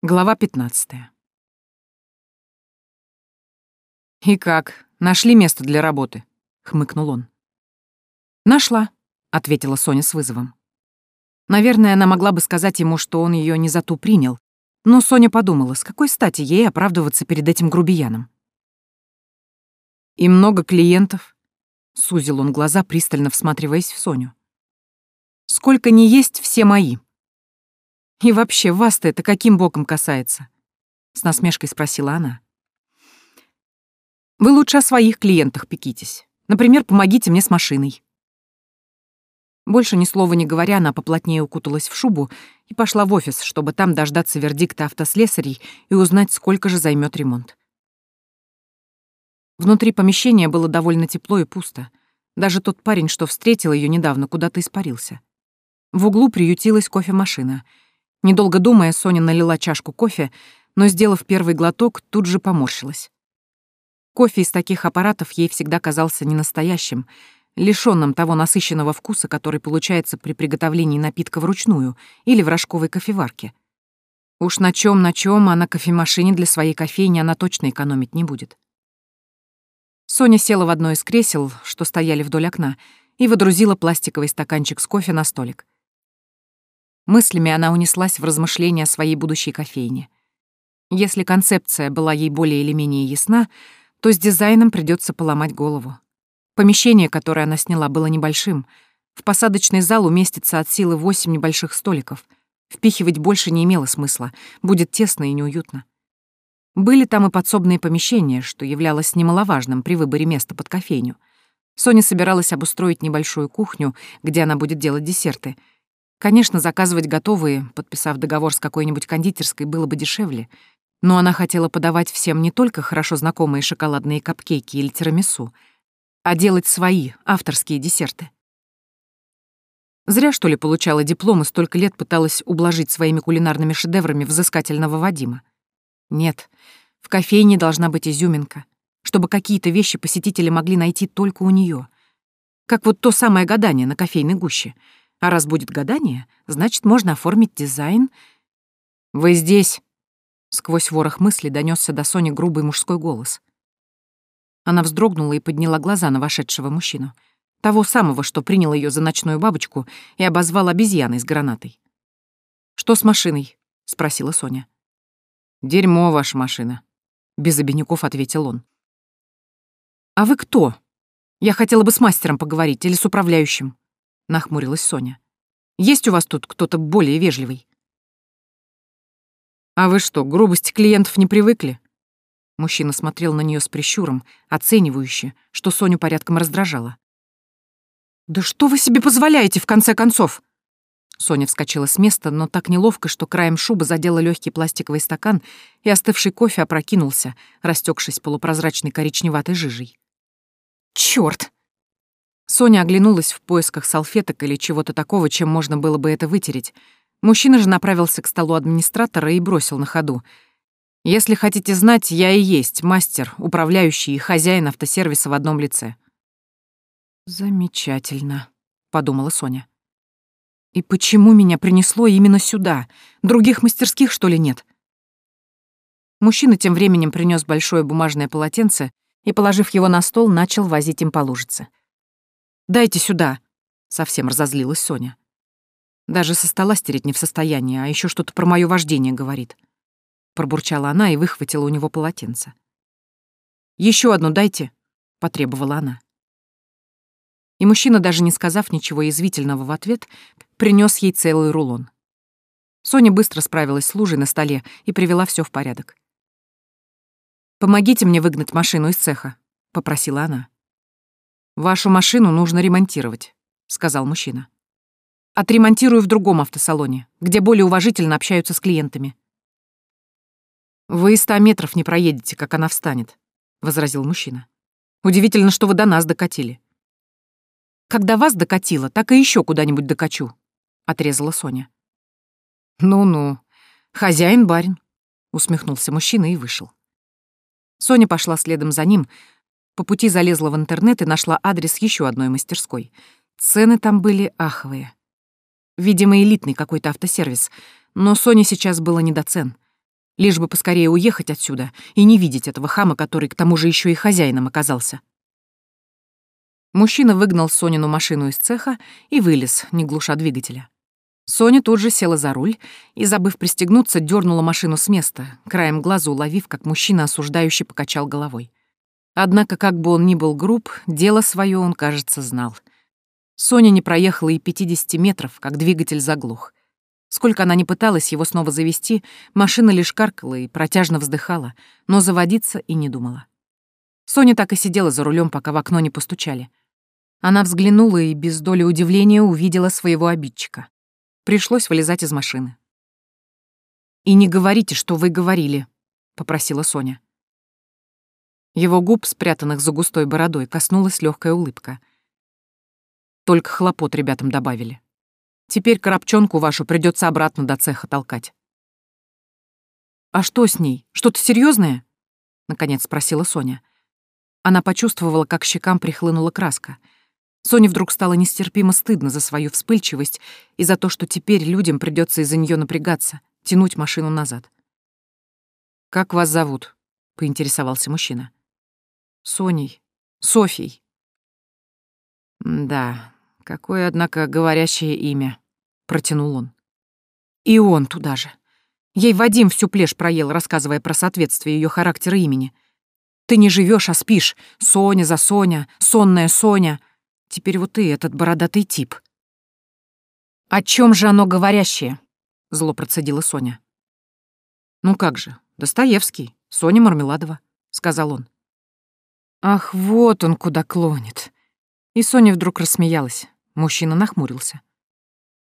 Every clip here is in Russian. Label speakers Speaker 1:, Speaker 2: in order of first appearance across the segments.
Speaker 1: Глава 15. «И как? Нашли место для работы?» — хмыкнул он. «Нашла», — ответила Соня с вызовом. Наверное, она могла бы сказать ему, что он ее не за ту принял, но Соня подумала, с какой стати ей оправдываться перед этим грубияном. «И много клиентов?» — сузил он глаза, пристально всматриваясь в Соню. «Сколько ни есть, все мои», «И вообще, вас-то это каким боком касается?» — с насмешкой спросила она. «Вы лучше о своих клиентах пекитесь. Например, помогите мне с машиной». Больше ни слова не говоря, она поплотнее укуталась в шубу и пошла в офис, чтобы там дождаться вердикта автослесарей и узнать, сколько же займет ремонт. Внутри помещения было довольно тепло и пусто. Даже тот парень, что встретил ее недавно, куда-то испарился. В углу приютилась кофемашина — Недолго думая, Соня налила чашку кофе, но, сделав первый глоток, тут же поморщилась. Кофе из таких аппаратов ей всегда казался ненастоящим, лишённым того насыщенного вкуса, который получается при приготовлении напитка вручную или в рожковой кофеварке. Уж на чем на чем, а на кофемашине для своей кофейни она точно экономить не будет. Соня села в одно из кресел, что стояли вдоль окна, и водрузила пластиковый стаканчик с кофе на столик. Мыслями она унеслась в размышления о своей будущей кофейне. Если концепция была ей более или менее ясна, то с дизайном придется поломать голову. Помещение, которое она сняла, было небольшим. В посадочный зал уместится от силы восемь небольших столиков. Впихивать больше не имело смысла, будет тесно и неуютно. Были там и подсобные помещения, что являлось немаловажным при выборе места под кофейню. Соня собиралась обустроить небольшую кухню, где она будет делать десерты — Конечно, заказывать готовые, подписав договор с какой-нибудь кондитерской, было бы дешевле, но она хотела подавать всем не только хорошо знакомые шоколадные капкейки или тирамису, а делать свои, авторские десерты. Зря, что ли, получала диплом и столько лет пыталась ублажить своими кулинарными шедеврами взыскательного Вадима. Нет, в кофейне должна быть изюминка, чтобы какие-то вещи посетители могли найти только у нее. Как вот то самое гадание на кофейной гуще — а раз будет гадание, значит, можно оформить дизайн. «Вы здесь!» Сквозь ворох мыслей донесся до Сони грубый мужской голос. Она вздрогнула и подняла глаза на вошедшего мужчину. Того самого, что принял ее за ночную бабочку и обозвал обезьяной с гранатой. «Что с машиной?» — спросила Соня. «Дерьмо ваша машина», — без обиняков ответил он. «А вы кто? Я хотела бы с мастером поговорить или с управляющим». — нахмурилась Соня. «Есть у вас тут кто-то более вежливый?» «А вы что, грубости клиентов не привыкли?» Мужчина смотрел на нее с прищуром, оценивающе, что Соню порядком раздражало. «Да что вы себе позволяете, в конце концов?» Соня вскочила с места, но так неловко, что краем шубы задела легкий пластиковый стакан, и остывший кофе опрокинулся, растекшись полупрозрачной коричневатой жижей. «Чёрт!» Соня оглянулась в поисках салфеток или чего-то такого, чем можно было бы это вытереть. Мужчина же направился к столу администратора и бросил на ходу. «Если хотите знать, я и есть мастер, управляющий и хозяин автосервиса в одном лице». «Замечательно», — подумала Соня. «И почему меня принесло именно сюда? Других мастерских, что ли, нет?» Мужчина тем временем принес большое бумажное полотенце и, положив его на стол, начал возить им по лужице. Дайте сюда!» — совсем разозлилась Соня. Даже со стола стереть не в состоянии, а еще что-то про мое вождение говорит. Пробурчала она и выхватила у него полотенце. Еще одну дайте!» — потребовала она. И мужчина, даже не сказав ничего язвительного в ответ, принес ей целый рулон. Соня быстро справилась с лужей на столе и привела все в порядок. «Помогите мне выгнать машину из цеха», — попросила она. «Вашу машину нужно ремонтировать», — сказал мужчина. «Отремонтирую в другом автосалоне, где более уважительно общаются с клиентами». «Вы ста метров не проедете, как она встанет», — возразил мужчина. «Удивительно, что вы до нас докатили». «Когда вас докатило, так и еще куда-нибудь докачу», — отрезала Соня. «Ну-ну, хозяин-барин», — усмехнулся мужчина и вышел. Соня пошла следом за ним, по пути залезла в интернет и нашла адрес еще одной мастерской. Цены там были аховые. Видимо, элитный какой-то автосервис, но Соне сейчас было не до цен. Лишь бы поскорее уехать отсюда и не видеть этого хама, который к тому же еще и хозяином оказался. Мужчина выгнал Сонину машину из цеха и вылез, не глуша двигателя. Соня тут же села за руль и, забыв пристегнуться, дернула машину с места, краем глаза уловив, как мужчина осуждающий покачал головой. Однако, как бы он ни был груб, дело свое он, кажется, знал. Соня не проехала и 50 метров, как двигатель заглух. Сколько она ни пыталась его снова завести, машина лишь каркала и протяжно вздыхала, но заводиться и не думала. Соня так и сидела за рулем, пока в окно не постучали. Она взглянула и без доли удивления увидела своего обидчика. Пришлось вылезать из машины. «И не говорите, что вы говорили», — попросила Соня. Его губ, спрятанных за густой бородой, коснулась легкая улыбка. Только хлопот ребятам добавили. Теперь коробчонку вашу придется обратно до цеха толкать. «А что с ней? Что-то серьезное? наконец спросила Соня. Она почувствовала, как щекам прихлынула краска. Соне вдруг стало нестерпимо стыдно за свою вспыльчивость и за то, что теперь людям придется из-за нее напрягаться, тянуть машину назад. «Как вас зовут?» — поинтересовался мужчина. «Соней. Софьей». «Да, Какое, однако, говорящее имя, протянул он. И он туда же. Ей Вадим всю плешь проел, рассказывая про соответствие ее характера имени. Ты не живешь, а спишь. Соня за Соня, сонная Соня. Теперь вот ты, этот бородатый тип. О чем же оно говорящее? Зло процедила Соня. Ну как же, Достоевский, Соня Мармеладова, сказал он. Ах, вот он куда клонит. И Соня вдруг рассмеялась. Мужчина нахмурился.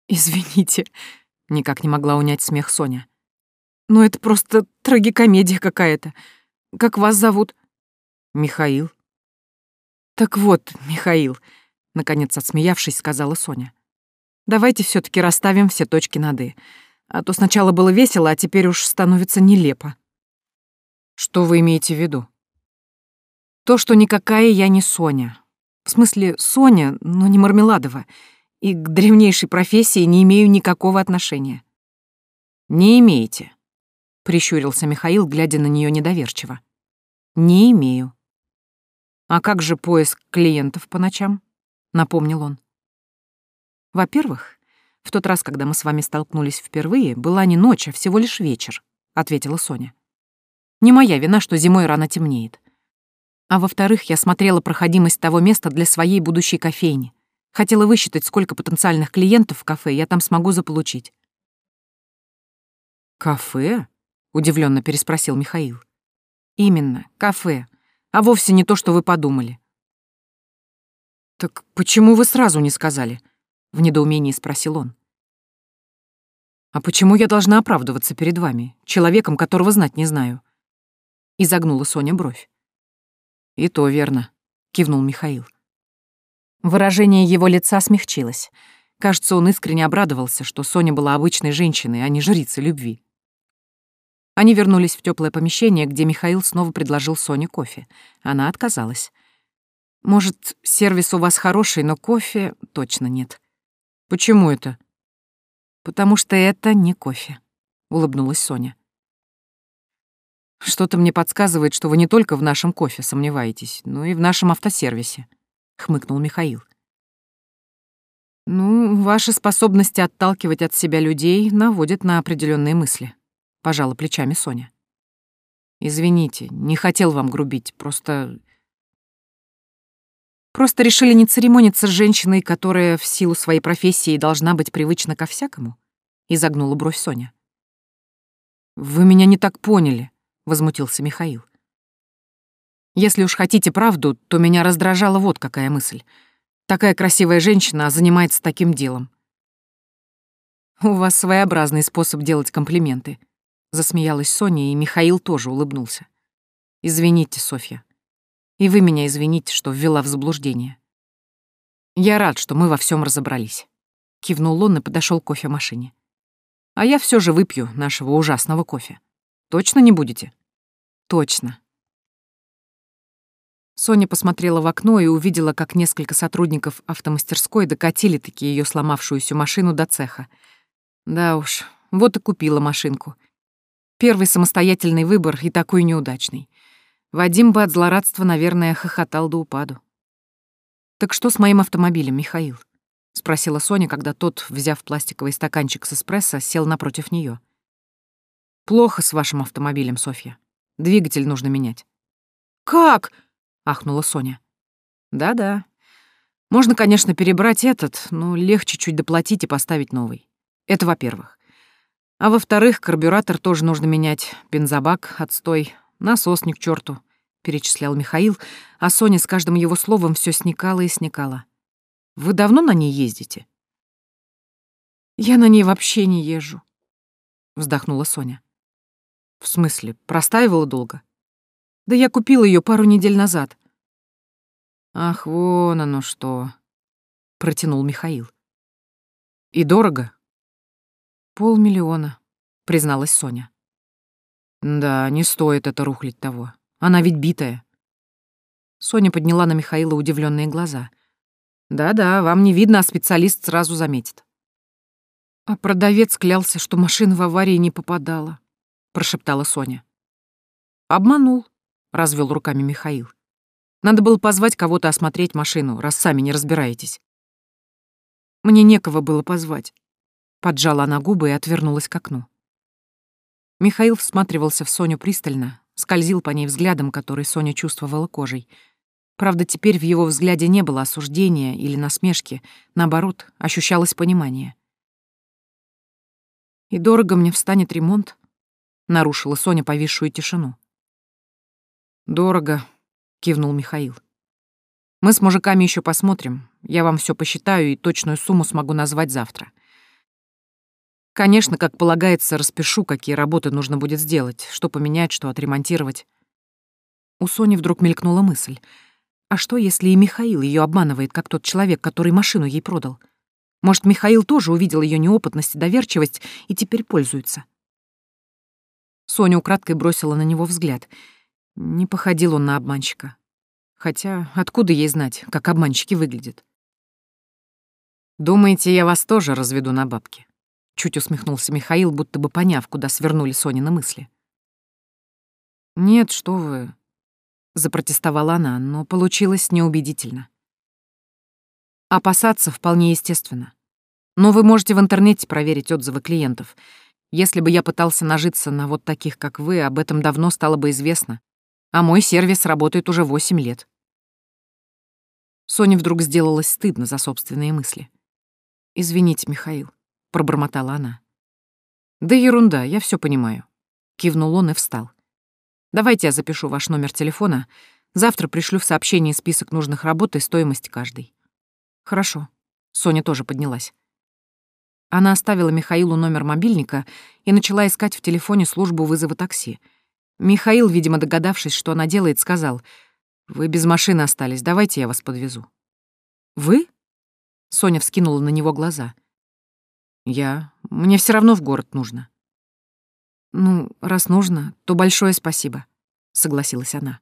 Speaker 1: «Извините», — никак не могла унять смех Соня. «Но это просто трагикомедия какая-то. Как вас зовут?» «Михаил». «Так вот, Михаил», — наконец отсмеявшись, сказала Соня. «Давайте все таки расставим все точки над «и». А то сначала было весело, а теперь уж становится нелепо». «Что вы имеете в виду?» «То, что никакая я не Соня, в смысле, Соня, но не Мармеладова. И к древнейшей профессии не имею никакого отношения. Не имеете, прищурился Михаил, глядя на нее недоверчиво. Не имею. А как же поиск клиентов по ночам? напомнил он. Во-первых, в тот раз, когда мы с вами столкнулись впервые, была не ночь, а всего лишь вечер, ответила Соня. Не моя вина, что зимой рано темнеет. А во-вторых, я смотрела проходимость того места для своей будущей кофейни. Хотела высчитать, сколько потенциальных клиентов в кафе я там смогу заполучить. «Кафе?» — удивленно переспросил Михаил. «Именно, кафе. А вовсе не то, что вы подумали». «Так почему вы сразу не сказали?» — в недоумении спросил он. «А почему я должна оправдываться перед вами, человеком, которого знать не знаю?» Изогнула Соня бровь. «И то верно», — кивнул Михаил. Выражение его лица смягчилось. Кажется, он искренне обрадовался, что Соня была обычной женщиной, а не жрицей любви. Они вернулись в теплое помещение, где Михаил снова предложил Соне кофе. Она отказалась. «Может, сервис у вас хороший, но кофе точно нет». «Почему это?» «Потому что это не кофе», — улыбнулась Соня. Что-то мне подсказывает, что вы не только в нашем кофе сомневаетесь, но и в нашем автосервисе, хмыкнул Михаил. Ну, ваши способности отталкивать от себя людей наводят на определенные мысли, пожала плечами Соня. Извините, не хотел вам грубить, просто Просто решили не церемониться с женщиной, которая в силу своей профессии должна быть привычна ко всякому? Изогнула бровь Соня. Вы меня не так поняли, — возмутился Михаил. «Если уж хотите правду, то меня раздражала вот какая мысль. Такая красивая женщина занимается таким делом». «У вас своеобразный способ делать комплименты», — засмеялась Соня, и Михаил тоже улыбнулся. «Извините, Софья. И вы меня извините, что ввела в заблуждение. Я рад, что мы во всем разобрались». Кивнул он и подошел к кофемашине. «А я все же выпью нашего ужасного кофе». Точно не будете? Точно. Соня посмотрела в окно и увидела, как несколько сотрудников автомастерской докатили таки ее сломавшуюся машину до цеха. Да уж, вот и купила машинку. Первый самостоятельный выбор и такой неудачный. Вадим бы от злорадства, наверное, хохотал до упаду. «Так что с моим автомобилем, Михаил?» — спросила Соня, когда тот, взяв пластиковый стаканчик с эспрессо, сел напротив нее. «Плохо с вашим автомобилем, Софья. Двигатель нужно менять».
Speaker 2: «Как?»
Speaker 1: — ахнула Соня. «Да-да. Можно, конечно, перебрать этот, но легче чуть доплатить и поставить новый. Это во-первых. А во-вторых, карбюратор тоже нужно менять, бензобак, отстой, насос ни к черту, перечислял Михаил, а Соня с каждым его словом все сникала и сникала. Вы давно на ней ездите?
Speaker 2: Я на ней вообще не езжу, вздохнула Соня.
Speaker 1: В смысле, простаивала долго?
Speaker 2: Да я купила ее пару недель назад.
Speaker 1: Ах, вон оно что, протянул Михаил. И дорого?
Speaker 2: Полмиллиона, призналась Соня.
Speaker 1: Да, не стоит это рухлить того. Она ведь битая. Соня подняла на Михаила удивленные глаза. Да-да, вам не видно, а специалист сразу заметит.
Speaker 2: А продавец клялся, что машина в аварии не попадала, прошептала Соня.
Speaker 1: Обманул, развел руками Михаил. Надо было позвать кого-то осмотреть машину, раз сами не разбираетесь.
Speaker 2: Мне некого было позвать. Поджала она губы и отвернулась к окну.
Speaker 1: Михаил всматривался в Соню пристально, скользил по ней взглядом, который Соня чувствовала кожей. Правда, теперь в его взгляде не было осуждения или насмешки, наоборот, ощущалось понимание.
Speaker 2: «И дорого мне встанет ремонт?»
Speaker 1: — нарушила Соня повисшую тишину.
Speaker 2: «Дорого», — кивнул Михаил.
Speaker 1: «Мы с мужиками еще посмотрим. Я вам все посчитаю и точную сумму смогу назвать завтра. Конечно, как полагается, распишу, какие работы нужно будет сделать, что поменять, что отремонтировать. У Сони вдруг мелькнула мысль. А что, если и Михаил ее обманывает, как тот человек, который машину ей продал? Может, Михаил тоже увидел ее неопытность и доверчивость и теперь пользуется? Соня украдкой бросила на него взгляд. Не походил он на обманщика. Хотя откуда ей знать, как обманщики выглядят? «Думаете, я вас тоже разведу на бабки?» Чуть усмехнулся Михаил, будто бы поняв, куда свернули Сонины мысли.
Speaker 2: «Нет, что вы...»
Speaker 1: — запротестовала она, но получилось неубедительно. Опасаться вполне естественно. Но вы можете в интернете проверить отзывы клиентов. Если бы я пытался нажиться на вот таких, как вы, об этом давно стало бы известно. А мой сервис работает уже восемь лет. Соне вдруг сделалось стыдно за собственные мысли.
Speaker 2: «Извините, Михаил»,
Speaker 1: пробормотала она. Да ерунда, я все понимаю. Кивнул он и встал. Давайте я запишу ваш номер телефона. Завтра пришлю в сообщении список нужных работ и стоимость каждой. Хорошо. Соня тоже поднялась. Она оставила Михаилу номер мобильника и начала искать в телефоне службу вызова такси. Михаил, видимо, догадавшись, что она делает, сказал, «Вы без машины остались, давайте я вас подвезу». «Вы?» Соня вскинула на него глаза. Я... Мне все равно в город нужно.
Speaker 2: Ну, раз нужно, то большое спасибо, согласилась она.